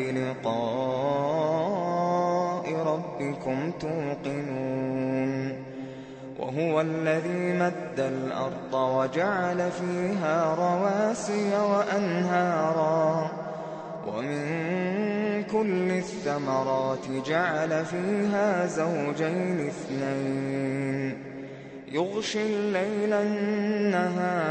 بلقاء ربكم توقنون وهو الذي مد الأرض وجعل فيها رواسي وأنهارا ومن كل الثمرات جعل فيها زوجين اثنين يغشي الليل النهار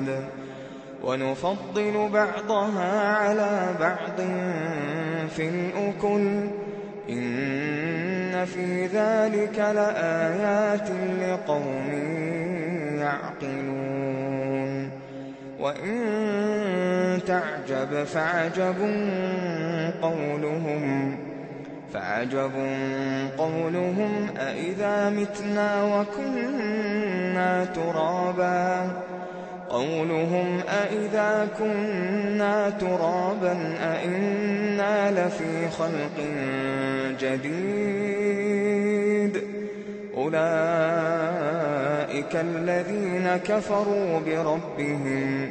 واحد ونفضل بعضها على بعض في الأكل. إن في ذلك لآيات لقوم يعقلون. وإن تعجب فعجب قولهم فعجب قولهم أإذا متنا وكنا ترابا. قولهم أإذا كنا ترابا أإنا لفي خلق جديد أولئك الذين كفروا بربهم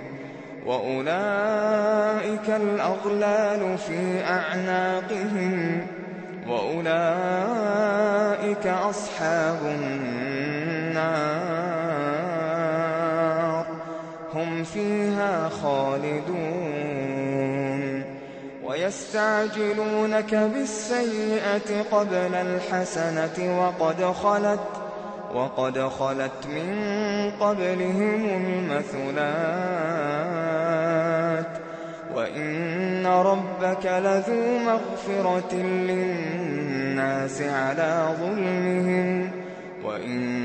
وأولئك الأغلال في أعناقهم وأولئك أصحاب النار فيها خالدون. ويستعجلونك بالسيئة قبل الحسنة وقد خلت وقد خلت من قبلهم المثلات. وإن ربك لذو مغفرة للناس على ظلمهم. وإن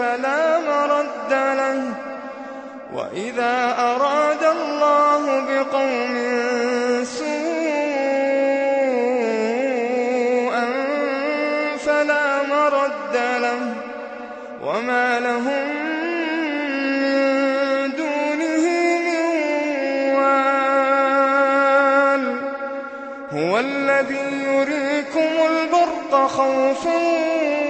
فَلَا مَرَدَّ لَهُ ۚ. وَإِذَا أَرَادَ اللَّهُ بِقَوْمٍ وَمَا لَهُم مِّن دُونِهِ مِن وَالٍ. هُوَ الَّذِي يُرِيكُمُ الْبَرْقَ خَوْفًا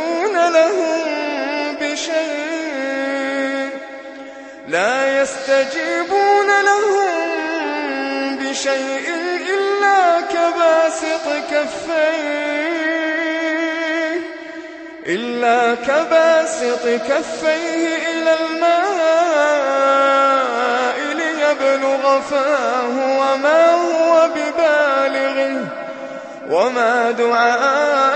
لَهُم بِشَيْءٍ إِلَّا كَبَاسِطِ كَفَّيْهِ. إِلَى الْمَاءِ لِيَبْلُغَ فَاهُ وَمَا هُوَ بِبَالِغِهِ ۚ وَمَا دُعَاءُ